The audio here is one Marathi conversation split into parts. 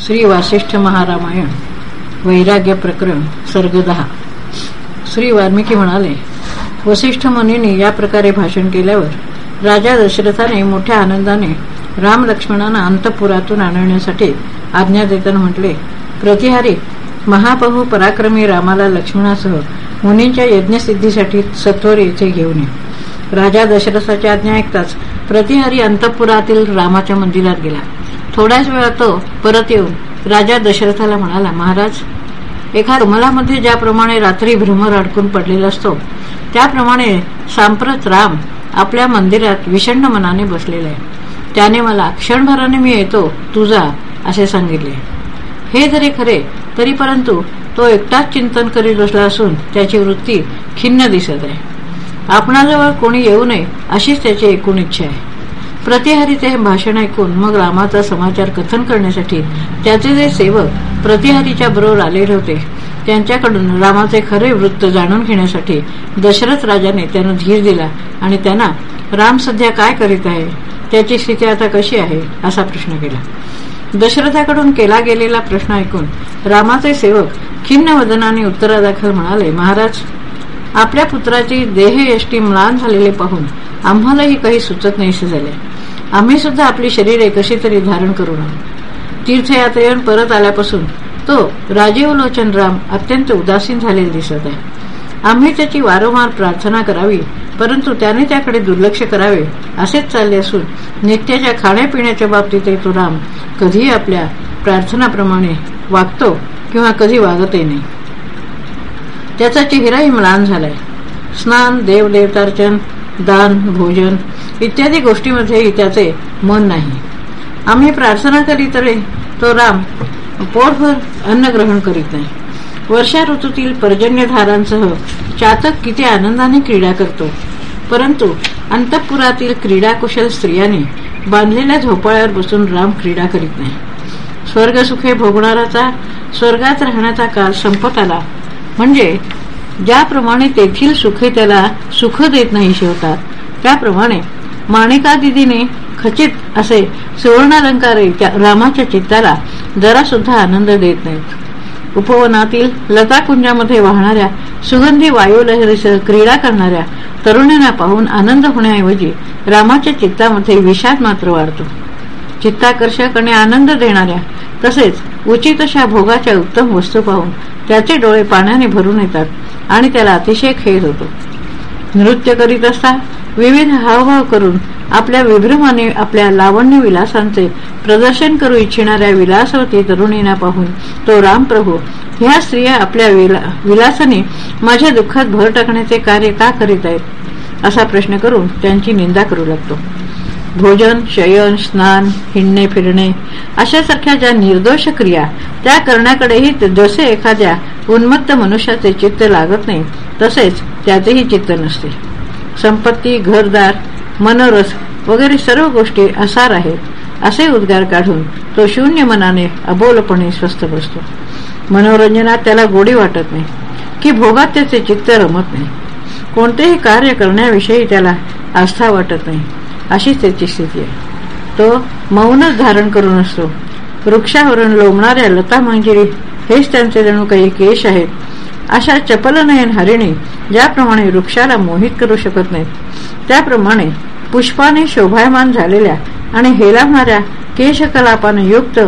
श्री वासिष्ठ महारामायण वैराग्य प्रकरण सर्ग दहा. श्री वाल्मिकी म्हणाले वसिष्ठ मुनींनी या प्रकारे भाषण केल्यावर राजा दशरथाने मोठ्या आनंदाने राम लक्ष्मणांना अंतपुरातून आणण्यासाठी आज्ञा देताना म्हटले प्रतिहारी महापहू पराक्रमी रामाला लक्ष्मणासह मुनींच्या यज्ञसिद्धीसाठी सत्वर येथे घेऊन ये. राजा दशरथाची आज्ञा ऐकताच प्रतिहारी अंतपुरातील रामाच्या मंदिरात गेला. थोड्याच वेळा तो परत येऊन राजा दशरथाला म्हणाला महाराज एका कमलामध्ये ज्याप्रमाणे रात्री भ्रमर अडकून पडलेला असतो त्याप्रमाणे सांप्रत राम आपल्या मंदिरात विषण्ण मनाने बसलेला आहे. त्याने मला क्षणभराने मी येतो तुझा असे सांगितले. हे जरी खरे तरी परंतु तो एकटाच चिंतन करीत बसला असून त्याची वृत्ती खिन्न दिसत आहे. आपणाजवळ कोणी येऊ नये अशीच त्याची एकूण इच्छा आहे. प्रतिहारीचे हे भाषण ऐकून मग रामाचा समाचार कथन करण्यासाठी त्याचे जे सेवक प्रतिहारीच्या बरोबर आलेले होते त्यांच्याकडून रामाचे खरे वृत्त जाणून घेण्यासाठी दशरथ राजाने त्यांना धीर दिला आणि त्यांना राम सध्या काय करीत आहे? त्याची स्थिती आता कशी आहे? असा प्रश्न केला. दशरथाकडून केला गेलेला प्रश्न ऐकून रामाचे सेवक खिन्न वदनाने उत्तरादाखल म्हणाले महाराज आपल्या पुत्राची देहयष्टी म्लान झालेले पाहून आम्हालाही काही सुचत नाहीसे झाले. आम्ही सुद्धा आपली शरीरे कशी तरी धारण करू नये तीर्थयात्रेहून परत आल्यापासून तो राजीवलोचन राम अत्यंत उदासीन झालेले दिसत आहे. आम्ही त्याची वारंवार प्रार्थना करावी परंतु त्याने त्याकडे दुर्लक्ष करावे असेच चालले असून नित्याच्या खाण्यापिण्याच्या बाबतीत तो राम कधीही आपल्या प्रार्थनाप्रमाणे वागतो किंवा कधी वागतही नाही. त्याचा चेहराही म्लान झालाय. स्नान देवदेवतार्चन दान भोजन इत्यादी गोष्टीमध्येही त्याचे मन नाही. आम्ही प्रार्थना करी तरी तो राम पोटभर अन्न ग्रहण करीत नाही. वर्षा ऋतूतील पर्जन्यधारांसह चातक किती आनंदाने क्रीडा करतो. परंतु अंतपुरातील क्रीडाकुशल स्त्रियांनी बांधलेल्या झोपाळ्यावर बसून राम क्रीडा करीत नाही. स्वर्गसुखे भोगणाराचा स्वर्गात राहण्याचा काळ संपत आला. म्हणजे ज्याप्रमाणे तेथील सुखे त्याला सुख देत नाही शिवतात त्याप्रमाणे माणिका दिदीने खचित असे सुवर्णालंकारे रामाच्या चित्ताला जरा सुद्धा आनंद देत नाहीत. उपवनातील लताकुंजामध्ये वाहणाऱ्या सुगंधी वायुलहरीसह क्रीडा करणाऱ्या तरुणींना पाहून आनंद होण्याऐवजी रामाच्या चित्तामध्ये विषाद मात्र वाढतो. चित्ताकर्षक आणि आनंद देणाऱ्या तसेच उचित अशा भोगाच्या उत्तम वस्तू पाहून त्याचे डोळे पाण्याने भरून येतात आणि त्याला अतिशय खेळ होतो. नृत्य करीत असता विविध हावभाव करून आपल्या विभ्रमाने आपल्या लावण्य विलासांचे प्रदर्शन करू इच्छिणाऱ्या विलासवती तरुणींना पाहून तो रामप्रभू ह्या स्त्रिया आपल्या विला विलासाने माझ्या दुःखात भर टाकण्याचे कार्य का करीत आहेत? असा प्रश्न करून त्यांची निंदा करू लागतो. भोजन शयन स्नान हिंडणे फिरणे अशासारख्या ज्या निर्दोष क्रिया त्या करण्याकडेही जसे एखाद्या उन्मत्त मनुष्याचे चित्त लागत नाही तसेच त्याचेही चित्त नसते. संपत्ती घरदार मनोरस वगैरे सर्व गोष्टी असार आहेत. असे उद्गार काढून तो शून्य मनाने अबोलपणे स्वस्थ बसतो. मनोरंजनात त्याला गोडी वाटत नाही की भोगात त्याचे चित्त रमत नाही. कोणतेही कार्य करण्याविषयी त्याला आस्था वाटत नाही अशीच त्याची स्थिती आहे. तो मौनच धारण करून असतो. वृक्षावरून लोंबणाऱ्या लता मंजिरी हेच त्यांचे जणू काही केश आहेत अशा चपलनयन हरिणी ज्याप्रमाणे वृक्षाला मोहित करू शकत नाहीत. त्याप्रमाणे पुष्पाने शोभायमान झालेल्या आणि हेलावणाऱ्या केशकलापाने युक्त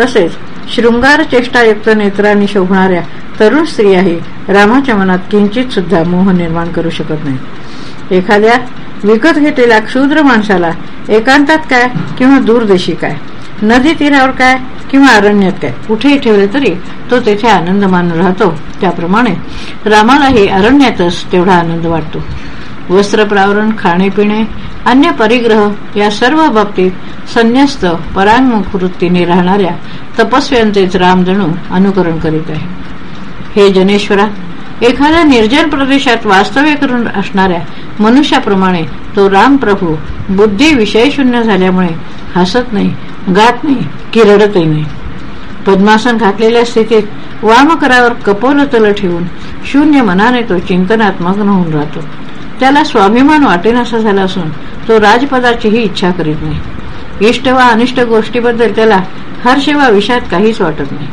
तसेच शृंगार चेष्टायुक्त नेत्रांनी शोभणाऱ्या तरुण स्त्रियाही रामाच्या मनात किंचित सुद्धा मोह निर्माण करू शकत नाही एखाद्या विकत घेतलेल्या क्षुद्र माणसाला एकांतात काय किंवा दूरदेशी काय? नदी तीरावर काय किंवा अरण्यात काय? कुठेही ठेवले तरी तो तेथे आनंद राहतो. त्याप्रमाणे रामालाही अरण्यातच तेवढा आनंद वाटतो. वस्त्रप्रावरण खाणेपिणे अन्य परिग्रह या सर्व बाबतीत संन्यस्त परांगमुख वृत्तीने राहणाऱ्या तपस्व्यांचेच राम जणू अनुकरण करीत आहे. हे जनेश्वरा एखाद्या निर्जन प्रदेशात वास्तव्य करून असणाऱ्या मनुष्याप्रमाणे तो राम प्रभू बुद्धी विषय शून्य झाल्यामुळे हसत नाही गात नाही की रडतही नाही. पद्मासन घातलेल्या स्थितीत वामकरावर कपोलतल ठेवून शून्य मनाने तो चिंतनात मग्न होऊन राहतो. त्याला स्वाभिमान वाटेनासा झाला असून तो राजपदाचीही इच्छा करीत नाही. इष्ट वा अनिष्ट गोष्टीबद्दल त्याला हर्ष वा विषात काहीच वाटत नाही.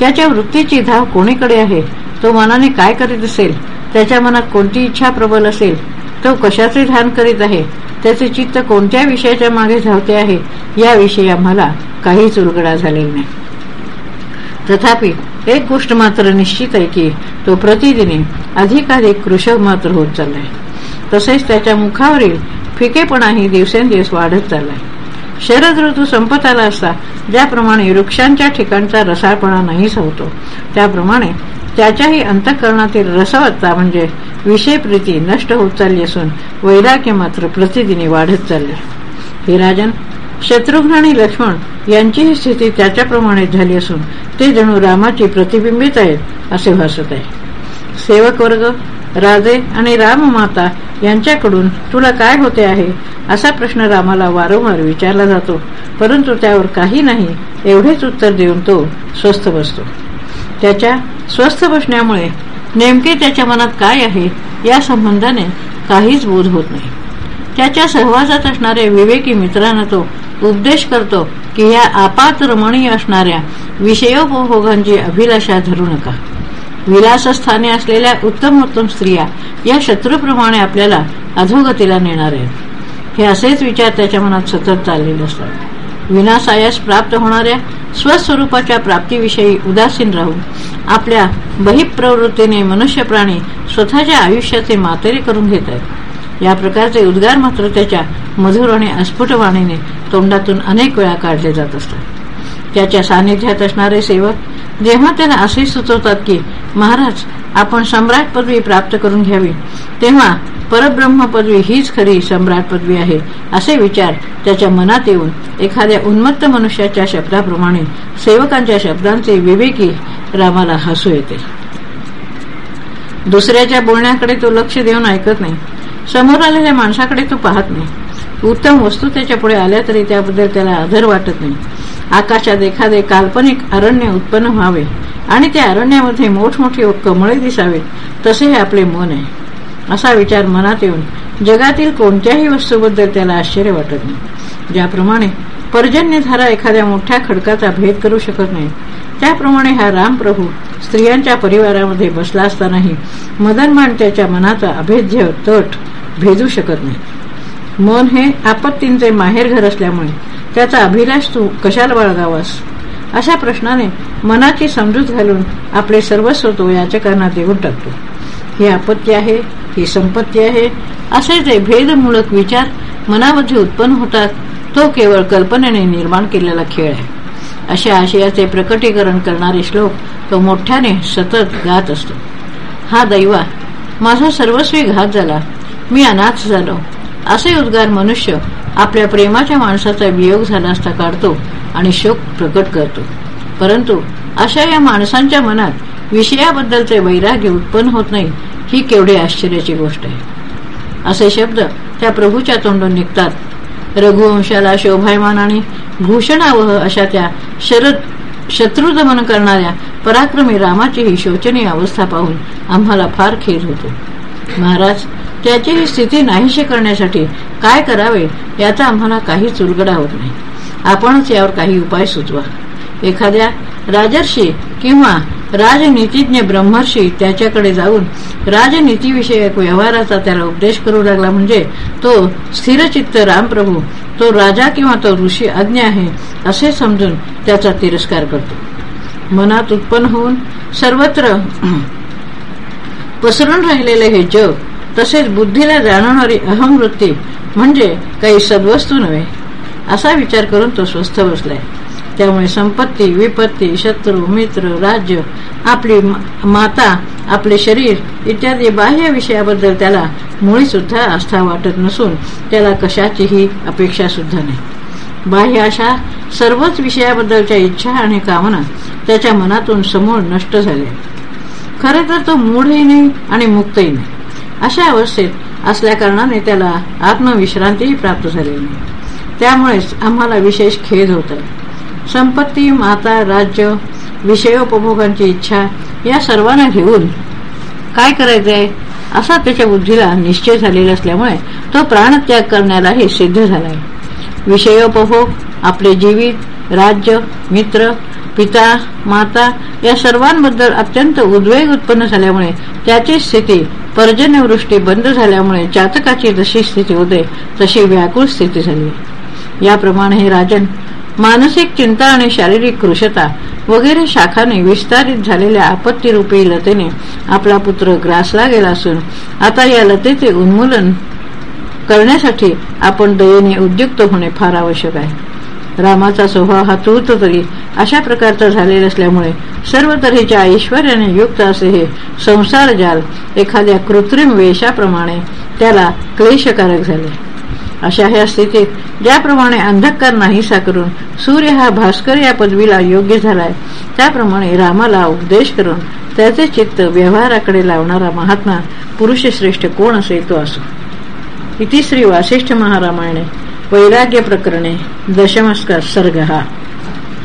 त्याच्या वृत्तीची धाव कोणीकडे आहे तो मनाने काय करीत असेल त्याच्या मनात कोणती इच्छा प्रबल असेल तो कशाचे ध्यान करीत आहे? त्याचे चित्त कोणत्या विषयाच्या मागे धावते आहे? याविषयी आम्हाला काहीच उलगडा झालेला नाही. तथापि एक गोष्ट मात्र निश्चित आहे की तो प्रतिदिनी अधिकाधिक कृषभ मात्र होत चाललाय. तसेच त्याच्या मुखावरील फिकेपणाही दिवसेंदिवस वाढत चाललाय. शरद ऋतू संपत आला असता ज्याप्रमाणे वृक्षांच्या ठिकाणचा रसाळपणा नाहीच होतो त्याप्रमाणे त्याच्याही अंतःकरणातील रसवत्ता म्हणजे विषयप्रीती नष्ट होत चालली असून वैराग्य मात्र प्रतिदिनी वाढत चालले. हे राजन शत्रुघ्न आणि लक्ष्मण यांचीही स्थिती त्याच्याप्रमाणेच झाली असून ते जणू रामाची प्रतिबिंबित आहेत असे भासत आहे. सेवक वर्ग राजे आणि राममाता यांच्याकडून तुला काय होते आहे? असा प्रश्न रामाला वारंवार विचारला जातो परंतु त्यावर काही नाही एवढेच उत्तर देऊन तो स्वस्थ बसतो. त्याच्या स्वस्थ बसण्यामुळे नेमके त्याच्या मनात काय आहे या संबंधाने काहीच बोध होत नाही. त्याच्या सहवासात असणाऱ्या विवेकी मित्रांना तो उपदेश करतो की या आपात रमणीय असणाऱ्या विषयोपभोगांची अभिलाषा धरू नका. विलासस्थानी असलेल्या उत्तम उत्तम स्त्रिया या शत्रूप्रमाणे आपल्याला अधोगतीला नेणार आहेत. हे असेच विचार त्याच्या मनात सतत चाललेले असतात. विनासायास प्राप्त होणाऱ्या स्वस्वरूपाच्या प्राप्तीविषयी उदासीन राहून आपल्या बहिप्रवृत्तीने मनुष्य प्राणी स्वतःच्या आयुष्याचे मातेरे करून घेत आहेत. या प्रकारचे उद्गार मात्र त्याच्या मधुर आणि अस्फुट वाणीने तोंडातून अनेक वेळा काढले जात असतात. त्याच्या सानिध्यात असणारे सेवक जेव्हा त्याला असे सुचवतात की महाराज आपण सम्राट पदवी प्राप्त करून घ्यावी तेव्हा परब्रह्म पदवी हीच खरी सम्राट पदवी आहे असे विचार त्याच्या मनात येऊन एखाद्या उन्मत्त मनुष्याच्या शब्दाप्रमाणे सेवकांच्या शब्दांचे विवेकी रामाला हसू येते. दुसऱ्याच्या बोलण्याकडे तो लक्ष देऊन ऐकत नाही. समोर आलेल्या माणसाकडे तो पाहत नाही. उत्तम वस्तू त्याच्या पुढे आल्या तरी त्याबद्दल त्याला आदर वाटत नाही. आकाशात एखादे काल्पनिक अरण्य उत्पन्न व्हावे आणि त्या अरण्यामध्ये मोठमोठी कमळे दिसावेत तसे हे आपले मन आहे. असा विचार मनात येऊन जगातील कोणत्याही वस्तूबद्दल त्याला आश्चर्य वाटत नाही. ज्याप्रमाणे पर्जन्यधारा एखाद्या मोठ्या खडकाचा भेद करू शकत नाही त्याप्रमाणे हा रामप्रभू स्त्रियांच्या परिवारामध्ये बसला असतानाही मदनमान त्याच्या मनाचा अभेद्य तट भेदू शकत नाही. मन हे आपत्तींचे माहेर घर असल्यामुळे त्याचा अभिलाष तू कशाला बाळगावास? अशा प्रश्नाने मनाची समजूत घालून आपले सर्वस्व तो याचकांना देऊन टाकतो. ही आपत्ती आहे ही संपत्ती आहे असे जे भेदमूलक विचार मनामध्ये उत्पन्न होतात तो केवळ कल्पनेने निर्माण केलेला खेळ आहे. अशा आशयाचे प्रकटीकरण करणारे श्लोक तो मोठ्याने सतत गात असतो. हा दैवा माझा सर्वस्वी घात झाला. मी अनाथ झालो. असे उद्गार मनुष्य आपल्या प्रेमाच्या माणसाचा वियोग झाला असता काढतो आणि शोक प्रकट करतो. परंतु अशा या माणसांच्या मनात विषयाबद्दलचे वैराग्य उत्पन्न होत नाही ही केवढी आश्चर्याची गोष्ट आहे. असे शब्द त्या प्रभूच्या तोंडून निघतात. रघुवंशाला शोभायमान आणि भूषणावह अशा त्या शरद शत्रुदमन करणाऱ्या पराक्रमी रामाची ही शोचनीय अवस्था पाहून आम्हाला फार खेद होतो. महाराज त्याची ही स्थिती नाहीशी करण्यासाठी काय करावे याचा आम्हाला काही चुरगडा होत नाही. आपणच यावर काही उपाय सुचवा. एखाद्या राजर्षी किंवा राजनीतिज्ञ ब्रह्मर्षी त्याच्याकडे जाऊन राजनीतीविषयक व्यवहाराचा त्याला उपदेश करू लागला. म्हणजे तो स्थिरचित्त रामप्रभू तो राजा किंवा तो ऋषी अज्ञ आहे असे समजून त्याचा तिरस्कार करतो. मनात उत्पन्न होऊन सर्वत्र पसरून राहिलेले हे जग तसेच बुद्धीला जाणवणारी अहमवृत्ती म्हणजे काही सद्वस्तू नव्हे असा विचार करून तो स्वस्थ बसलाय. त्यामुळे संपत्ती विपत्ती शत्रू मित्र राज्य आपली माता आपले शरीर इत्यादी बाह्य विषयाबद्दल त्याला मुळी सुद्धा आस्था वाटत नसून त्याला कशाचीही अपेक्षा सुद्धा नाही. बाह्य अशा सर्वच विषयाबद्दलच्या इच्छा आणि कामना त्याच्या मनातून समूळ नष्ट झाल्या खरे तर तो मूढही नाही आणि मुक्तही नाही. अशा अवस्थेत असल्या कारणाने त्याला आत्मविश्रांतीही प्राप्त झालेली नाही. त्यामुळेच आम्हाला विशेष खेद होत आहे संपत्ती माता राज्य विषयोपभोगांची इच्छा या सर्वांना घेऊन काय करायचंय? असा त्याच्या बुद्धीला निश्चय झालेला असल्यामुळे तो प्राणत्याग करण्यालाही सिद्ध झालाय. विषयोपभोग आपले जीवित राज्य मित्र पिता माता या सर्वांबद्दल अत्यंत उद्वेग उत्पन्न झाल्यामुळे त्याची स्थिती पर्जन्यवृष्टी बंद झाल्यामुळे जातकाची जशी स्थिती होते तशी व्याकुळ स्थिती झाली. याप्रमाणे हे राजन मानसिक चिंता आणि शारीरिक कृशता वगैरे शाखाने विस्तारित झालेल्या आपत्तीरूपी लतेने आपला पुत्र ग्रासला गेला असून आता या लतेचे उन्मूलन करण्यासाठी आपण दयेने उद्युक्त होणे फार आवश्यक आहे. रामाचा स्वभाव हा तूर्त तरी अशा प्रकारचा झालेला असल्यामुळे सर्व तऱ्हेच्या ऐश्वर्याने युक्त असे हे संसार जाल एखाद्या कृत्रिम वेशाप्रमाणे त्याला क्लेशकारक झाले. अशा ह्या स्थितीत ज्याप्रमाणे अंधकार नाहीसा करून सूर्य हा भास्कर या पदवीला योग्य झालाय त्याप्रमाणे रामाला उपदेश करून त्याचे चित्त व्यवहाराकडे लावणारा महात्मा पुरुषश्रेष्ठ कोण असेल तो असो. इतिश्री वासिष्ठ महारामायणे. वैराग्य प्रकरणे दशमस्कार सर्ग. हा